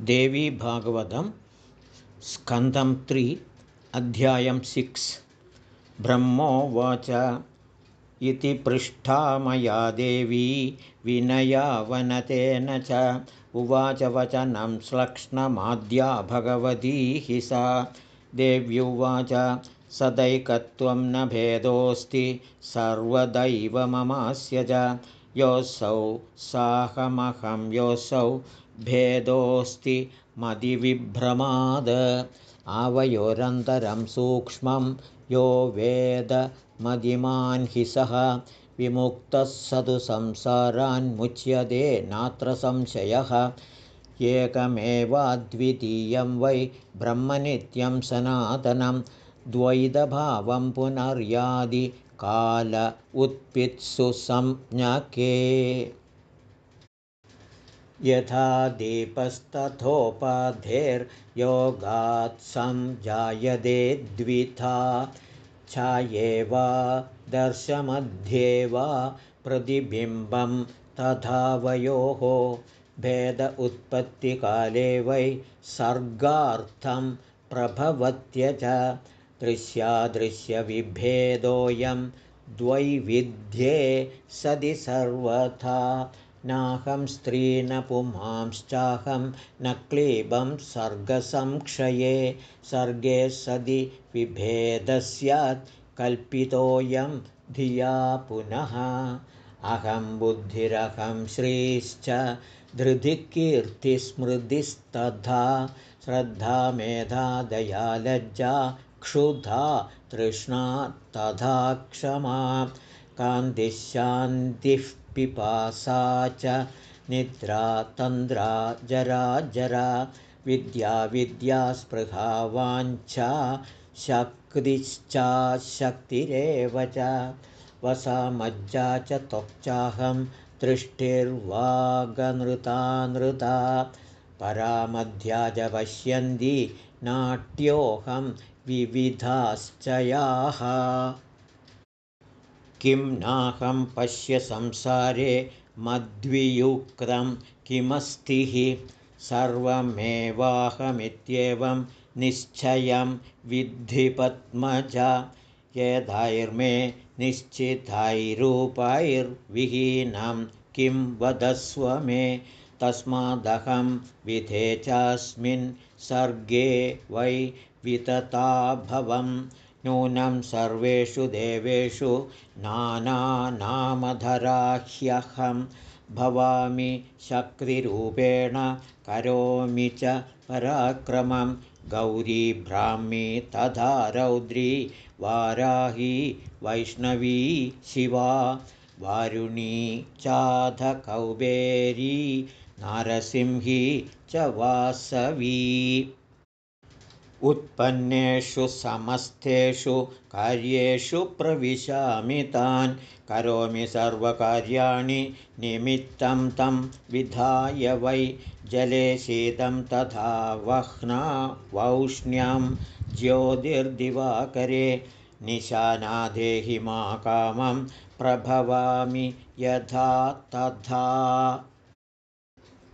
देवी भागवतं स्कन्दं त्रि अध्यायं सिक्स्। ब्रह्मोवाच। इति पृष्ठा मया देवी विनयावनतेन च। उवाच वचनं भगवती हि सा। देव्युवाच सदैकत्वं न भेदोऽस्ति सर्वदैवममास्य च। योऽसौ साहमहं योऽसौ भेदोऽस्ति मदिविभ्रमाद। आवयोरन्तरं सूक्ष्मं यो वेदमदिमान् हि सः विमुक्तः स तु संसारान्मुच्यते नात्र संशयः। एकमेवाद्वितीयं वै ब्रह्मनित्यं सनातनं द्वैतभावं पुनर्यादि काल उत्पित्सु संज्ञके यथा दीपस्तथोपाधेर्योगात् संजायते द्विधा छाये वा दर्शमध्ये वा प्रतिबिम्बं तथावयोः भेद उत्पत्तिकाले वै सर्गार्थं प्रभवत्यज दृश्यादृश्यविभेदोऽयं द्वैविध्ये सदि सर्वथा नाहं स्त्री न पुमांश्चाहं न क्लीबं सर्गसंक्षये। सर्गे सदि विभेदः स्यात् कल्पितोऽयं धिया पुनः। अहं बुद्धिरहं श्रीश्च धृतिकीर्तिस्मृतिस्तथा। श्रद्धा मेधा दयालज्जा क्षुधा तृष्णा तथा क्षमा। कान्तिशान्तिः पिपासा च निद्रा तन्द्रा जरा जरा विद्या विद्यास्पृहा वाञ्छा शक्तिरेव च। वसा मज्जा च त्वक्चाहं दृष्टिर्वागनृता परामध्या च पश्यन्ति नाट्योऽहं विविधाश्च याः किं नाहं पश्य संसारे मद्वियुक्तं किमस्तिः? सर्वमेवाहमित्येवं निश्चयं विद्धिपद्मज यधैर्मे निश्चितैरूपैर्विहीनं किं वदस्व मे? तस्मादहं विधे चास्मिन् सर्गे वै वितताभवम् नूनं सर्वेषु देवेषु नानानामधराह्यहं भवामि शक्तिरूपेण करोमि च पराक्रमं। गौरीब्राह्मी तथा रौद्री वाराही वैष्णवी शिवा वारुणी चाधकौबेरी नारसिंही च वासवी उत्पन्नेषु समस्तेषु कार्येषु प्रविशामि तान्। करोमि सर्वकार्याणि निमित्तं तं विधाय वै जले शीतं तथा वह्ना वौष्ण्यं ज्योतिर्दिवाकरे निशानादेहि मा कामं प्रभवामि यथा तथा।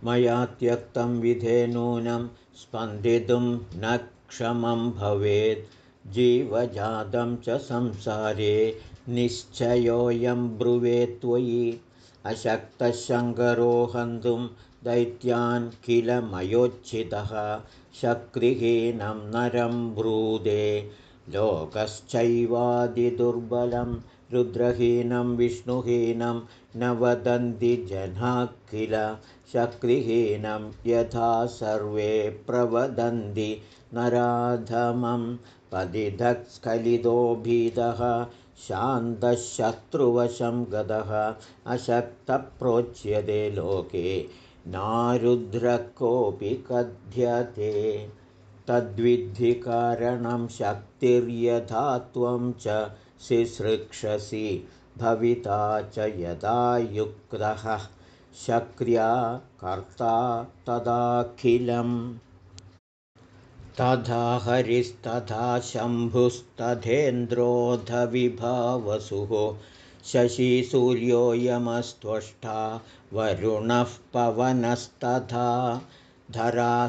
मया त्यक्तं विधे नूनं स्पन्दितुं न क्षमं भवेत्। जीवजातं च संसारे निश्चयोऽयं ब्रुवे त्वयि। अशक्तशङ्करो हन्तुं दैत्यान् किल मयोच्छितः शक्तिहीनं नरं ब्रूदे। लोकश्चैवादिदुर्बलं रुद्रहीनं विष्णुहीनं न वदन्ति जनाः किल शक्तिहीनं यथा सर्वे प्रवदन्ति नराधमं पदिधस्खलितो भीतः शान्तशत्रुवशं गतः अशक्तप्रोच्यते लोके नारुद्र कोऽपि कथ्यते तद्विद्धिकारणं शक्तिर्यथा त्वं च शिसृक्षसि भविता च यदा युक्तः शक्र्या कर्ता तदाखिलम्। तथा हरिस्तथा शशिसूर्यो यमस्त्वष्टा वरुणः पवनस्तथा धरा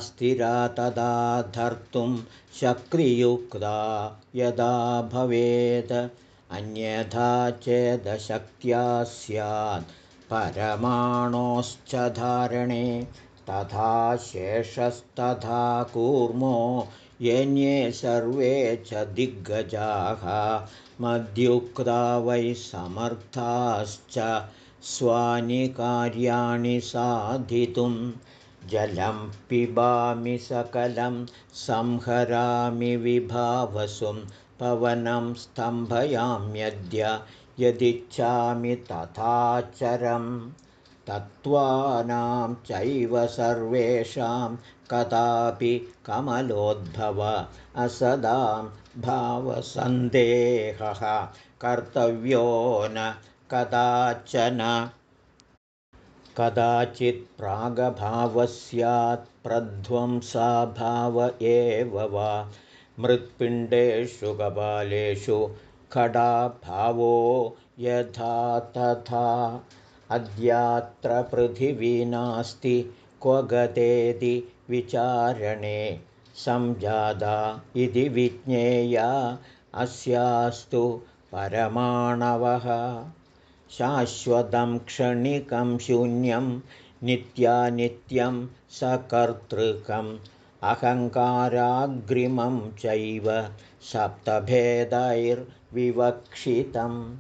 तदा धर्तुं शक्रियुक्ता यदा भवेत् अन्यथा चेदशक्त्या स्यात्। परमाणोश्च धारणे तथा शेषस्तथा कूर्मो यन्ये सर्वे च दिग्गजाः। मद्युक्ता वै समर्थाश्च स्वानि कार्याणि साधितुं जलं पिबामि सकलं संहरामि विभावसुं पवनं स्तम्भयाम्यद्य यदिच्छामि तथाचरं तत्त्वानां चैव सर्वेषां कदापि कमलोद्भव असदां भावसन्देहः कर्तव्यो न कदाचन। कदाचित् प्रागभावः स्यात् प्रध्वंसाभाव एव वा मृत्पिण्डेषु कपालेषु खडाभावो यथा तथा। अद्यात्र पृथिवी नास्ति क्व गतेति विचारणे संजाता इति विज्ञेया अस्यास्तु परमाणवः। शाश्वतं क्षणिकं शून्यं नित्यानित्यं सकर्तृकम् अहङ्काराग्रिमं चैव सप्तभेदैर्विवक्षितं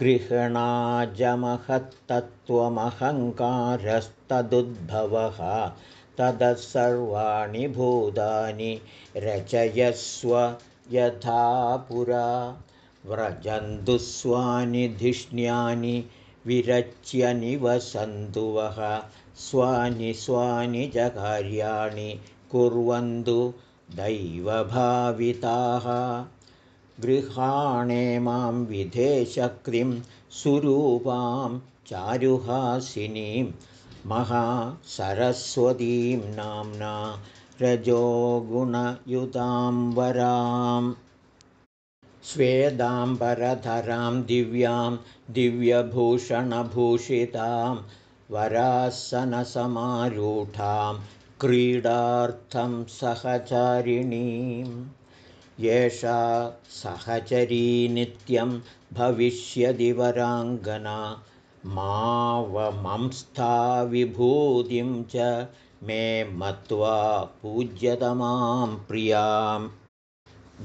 गृह्णाजमहत्तत्त्वमहङ्कारस्तदुद्भवः ततः सर्वाणि भूतानि रचयस्व यथा पुरा। व्रजन्तु धिष्ण्यानि विरच्य निवसन्तु वः स्वानि स्वानि च कार्याणि कुर्वन्तु दैवभाविताः। गृहाणे मां विधेशक्तिं सुरूपां चारुहासिनीं महासरस्वतीं नाम्ना रजोगुणयुतां वराम् स्वेदाम्बरधरां दिव्यां दिव्यभूषणभूषितां वरासनसमारूढां क्रीडार्थं सहचारिणीम्। एषा सहचरी नित्यं भविष्यदि वराङ्गना मावमंस्था विभूतिं च मे मत्वा पूज्यतमां प्रियाम्।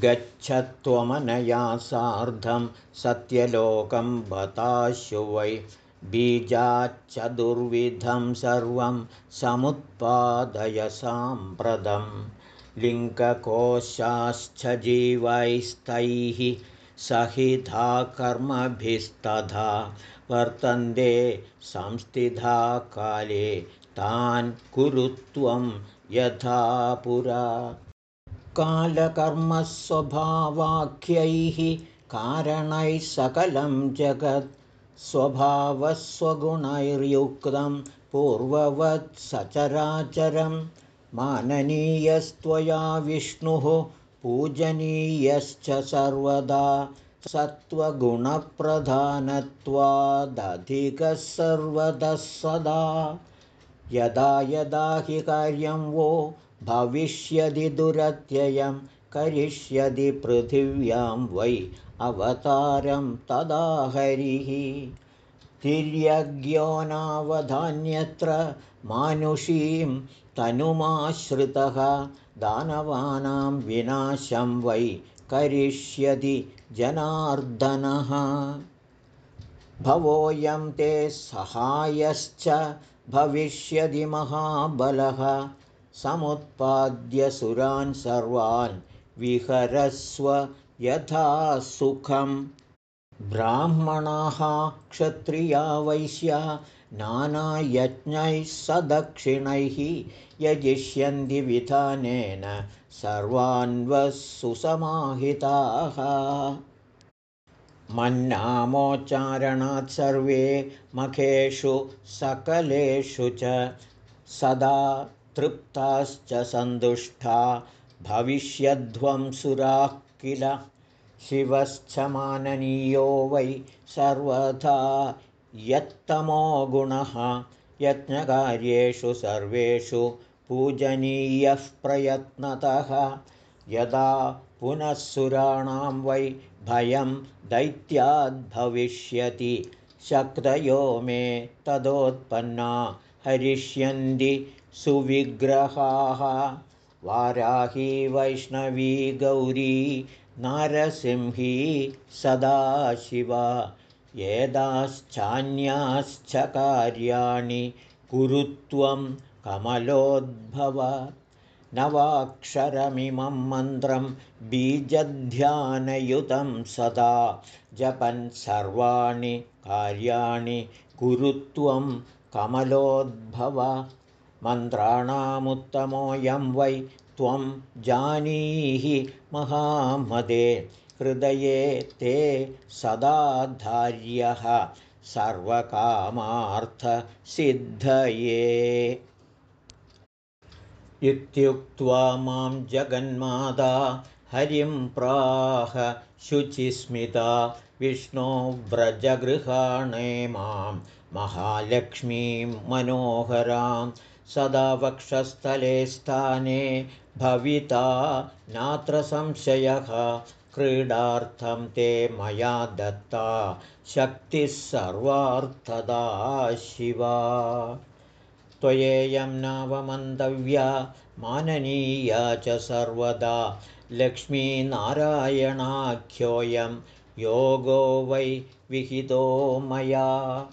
गच्छ त्वमनया सार्धं सत्यलोकं बताशु वै बीजाच्चतुर्विधं सर्वं समुत्पादय साम्प्रतं लिङ्गकोशाश्च जीवैस्तैः सहिधा कर्मभिस्तथा वर्तन्ते संस्थिता काले तान् कुरुत्वं यथा पुरा। कालकर्मस्वभावाख्यैः कारणैः सकलं जगत् स्वभावस्वगुणैर्युक्तं पूर्ववत् सचराचरं माननीयस्त्वया विष्णुः पूजनीयश्च सर्वदा सत्त्वगुणप्रधानत्वादधिकः सर्वतः सदा। यदा यदा हि कार्यं वो भविष्यदि दुरत्ययं करिष्यति पृथिव्यां वै अवतारं तदा हरिः। तिर्यज्ञो नावधान्यत्र मानुषीं तनुमाश्रितः दानवानां विनाशं वै करिष्यति जनार्दनः। भवोऽयं ते सहायश्च भविष्यति महाबलः। समुत्पाद्य सुरान् सर्वान् विहरस्व यथा सुखं ब्राह्मणाः क्षत्रिया वैश्या नानायज्ञैः सदक्षिणैः यजिष्यन्ति विधानेन सर्वान्वः सुसमाहिताः मन्नामोच्चारणात् सर्वे मखेषु सकलेषु च सदा तृप्ताश्च सन्तुष्टा भविष्यध्वं सुराः किल? शिवश्च माननीयो वै सर्वथा यत्तमो गुणः। यज्ञकार्येषु सर्वेषु पूजनीयः प्रयत्नतः। यदा पुनः वै भयं दैत्याद्भविष्यति शक्तयो मे तदोत्पन्ना हरिष्यन्ति सुविग्रहाः वाराही वैष्णवी गौरी नारसिंही सदाशिवा। येदाश्चान्याश्च कार्याणि कुरुत्वं कमलोद्भव। नवाक्षरमिमं मन्त्रं बीजध्यानयुतं सदा। जपन् सर्वाणि कार्याणि कुरुत्वं कमलोद्भव मन्त्राणामुत्तमोऽयं वै त्वं जानीहि महामदे हृदये ते सदाधार्यः सर्वकामार्थसिद्धये। इत्युक्त्वा मां जगन्माता हरिं प्राह शुचिस्मिता विष्णो व्रजगृहाणे मां महालक्ष्मीं मनोहरां सदा वक्षस्थले स्थाने भविता नात्र संशयः। क्रीडार्थं ते मया दत्ता शक्तिः सर्वार्थदा शिवा। त्वयेयं नावमन्तव्या माननीया च सर्वदा। लक्ष्मीनारायणाख्योऽयं योगो वै विहितो मया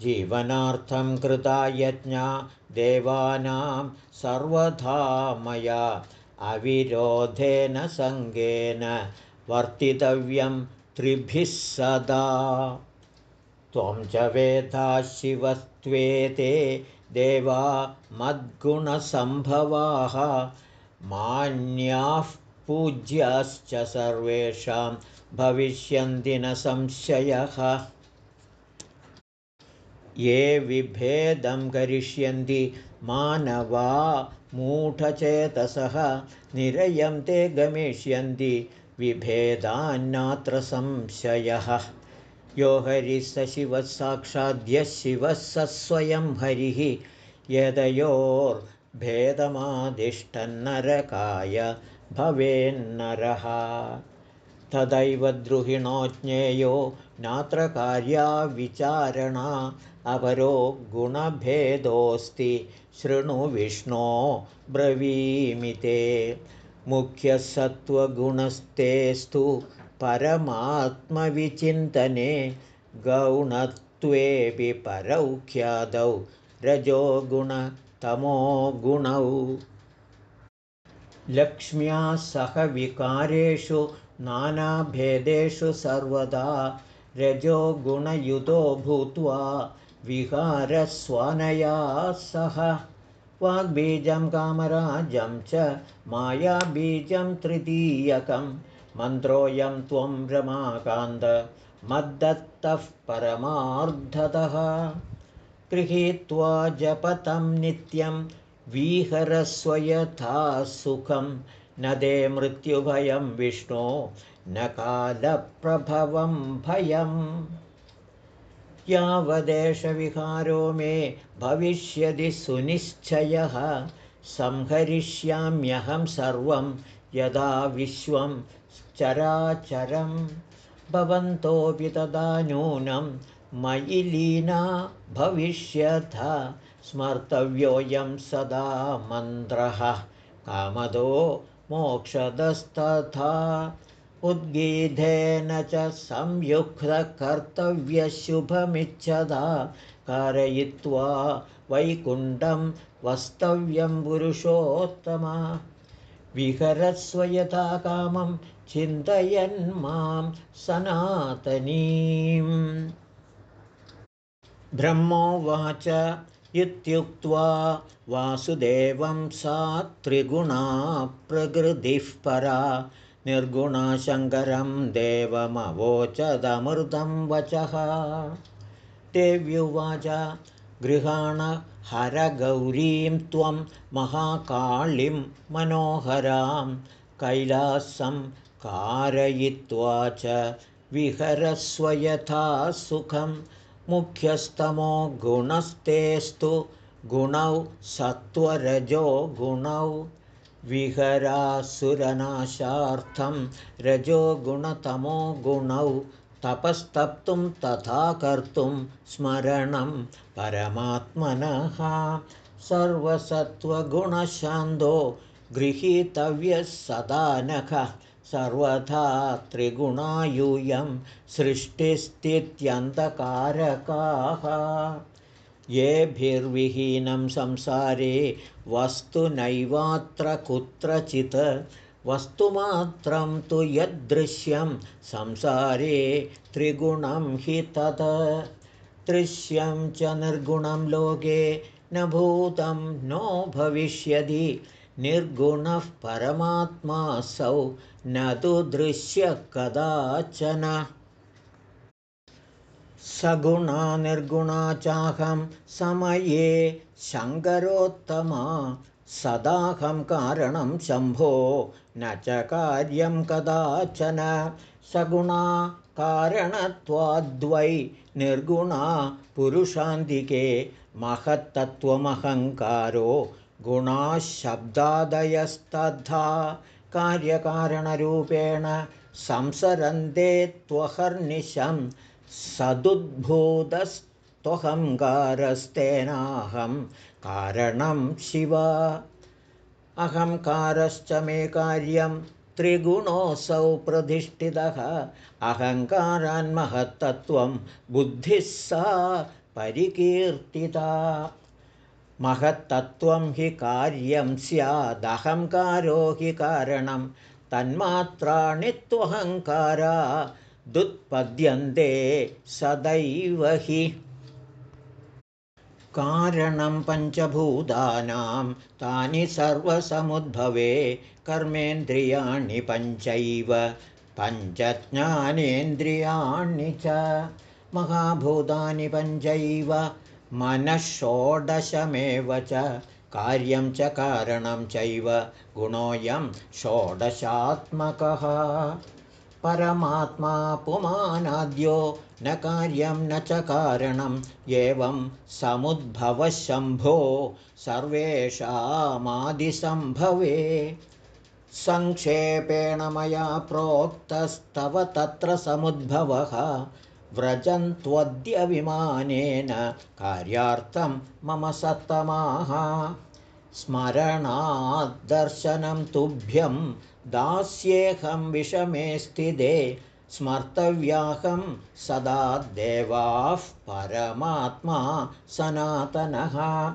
जीवनार्थं कृता यज्ञा देवानां सर्वथा मया अविरोधेन सङ्गेन वर्तितव्यं त्रिभिः सदा। त्वं च वेदा शिवस्त्वेते देवा मद्गुणसम्भवाः मान्याः पूज्याश्च सर्वेषां भविष्यन्ति न संशयः ये विभेदं करिष्यन्ति। मानवा मूढचेतसः निरयं ते गमिष्यन्ति। विभेदान्नात्र संशयः। यो हरिः स शिवः साक्षाद्यः शिवः स स्वयं हरिः। यदयोर्भेदमादिष्टन्नरकाय भवेन्नरः तदैव द्रुहिणो ज्ञेयो नात्र कार्या विचारणा अपरो गुणभेदोऽस्ति। शृणु विष्णो ब्रवीमिते मुख्यसत्त्वगुणस्तेस्तु परमात्मविचिन्तने गौणत्वेऽपि परौख्यादौ रजोगुणतमो गुणौ। लक्ष्म्या सह विकारेषु नानाभेदेषु सर्वदा रजोगुणयुतो भूत्वा विहारस्वानया सह। वाग्बीजं कामराजं च मायाबीजं तृतीयकं। मन्त्रोऽयं त्वं रमाकान्त मद्दत्तः परमार्धतः। गृहीत्वा जपतं नित्यं विहरस्वयथा सुखं न दे मृत्युभयं विष्णो न कालप्रभवं भयम्। यावदेशविहारो मे भविष्यति सुनिश्चयः संहरिष्याम्यहं सर्वं यदा विश्वं चराचरं भवन्तोऽपि तदा नूनं मयि लीना भविष्यथ स्मर्तव्योऽयं सदा मन्त्रः। कामदो मोक्षदस्तथा उद्गीधेन च संयुक्तकर्तव्यशुभमिच्छदा कारयित्वा वैकुण्ठं वस्तव्यं पुरुषोत्तमा। विहरस्व यथा कामं चिन्तयन् मां सनातनीम्। ब्रह्मोवाच इत्युक्त्वा वासुदेवं सा त्रिगुणा प्रकृतिः परा। निर्गुणाशङ्करं देवमवोचदमृतं वचः। देव्युवाच गृहाण हरगौरीं त्वं महाकाळिं मनोहरां। कैलासं कारयित्वा च विहरस्व यथा सुखं मुख्यस्तमो गुणस्तेस्तु गुणौ सत्त्वरजो गुणौ विहरासुरनाशार्थं रजो गुणतमो गुणौ तपस्तप्तुं तथा कर्तुं स्मरणं परमात्मनः सर्वसत्त्वगुणशान्तो गृहीतव्यः सदानख सर्वथा त्रिगुणायूयं सृष्टिस्थित्यन्तकारकाः। येभिर्विहीनं संसारे वस्तु नैवात्र कुत्रचित् वस्तुमात्रं तु यद्दृश्यं संसारे त्रिगुणं हि तत्। दृश्यं च निर्गुणं लोके न भूतं नो भविष्यति निर्गुणः परमात्मासौ न तु दृश्य कदाचन। सगुणा निर्गुणा चाहं समये शङ्करोत्तमा सदाहं कारणं शम्भो न च कार्यं कदाचन। सगुणा कारणत्वाद्वै निर्गुणा पुरुषान्तिके महत्तत्त्वमहङ्कारो गुणाः कार्यकारणरूपेण संसरन्ते त्वहर्निशं सदुद्भूतस्त्वहङ्कारस्तेनाहं कारणं शिव। अहङ्कारश्च मे कार्यं त्रिगुणोऽसौ प्रतिष्ठितः। अहङ्कारान्महत्तत्त्वं बुद्धिः सा परिकीर्तिता महत्तत्त्वं हि कार्यं स्यादहङ्कारो हि कारणं तन्मात्राणि त्वहङ्कारा दुत्पद्यन्ते सदैव हि। कारणं पञ्चभूतानां तानि सर्वसमुद्भवे कर्मेन्द्रियाणि पञ्चैव पञ्चज्ञानेन्द्रियाणि च। महाभूतानि पञ्चैव मनः षोडशमेव च कार्यं च कारणं चैव गुणोऽयं षोडशात्मकः। परमात्मा पुमानाद्यो न कार्यं न च कारणम् एवं समुद्भवशम्भो सर्वेषामादिसम्भवे। सङ्क्षेपेण मया प्रोक्तस्तव तत्र समुद्भवः व्रजन्त्वद्य विमानेन कार्यार्थं मम सत्तमाः। स्मरणाद्दर्शनं तुभ्यं दास्येऽहं विषमे स्थिते स्मर्तव्याहं सदा देवाः परमात्मा सनातनः।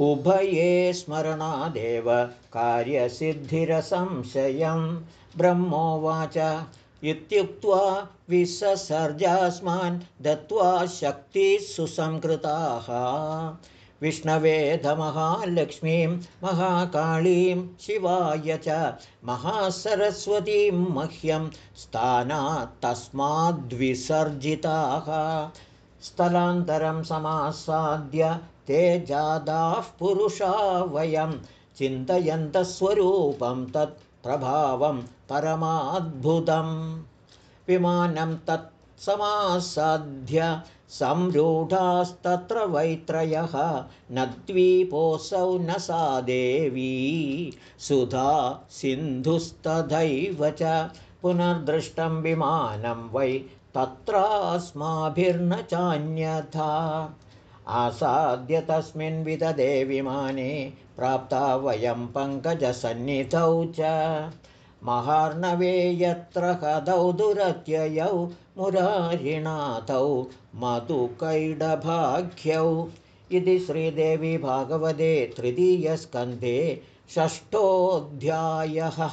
उभये स्मरणादेव कार्यसिद्धिरसंशयं ब्रह्मोवाच इत्युक्त्वा विससर्जास्मान् दत्त्वा शक्तिः सुसंकृताः। विष्णवेधमहालक्ष्मीं महाकाळीं शिवाय च महासरस्वतीं मह्यं स्थानात् तस्माद्विसर्जिताः स्थलान्तरं समासाद्य ते जादाः पुरुषा वयं चिन्तयन्तस्वरूपं तत् प्रभावं परमाद्भुतं विमानं तत्समासाध्य संरूढास्तत्र वैत्रयः न द्वीपोऽसौ न सा देवी। सुधा सिन्धुस्तथैव च पुनर्दृष्टं विमानं वै तत्रास्माभिर्न चान्यथा। आसाद्य तस्मिन् विदधे विमाने प्राप्ता वयं पङ्कजसन्निधौ च महार्णवे यत्र कदौ दुरत्ययौ मुरारिणाथौ मधुकैडभाग्यौ। इति श्रीदेवी भागवते तृतीयस्कन्धे षष्ठोऽध्यायः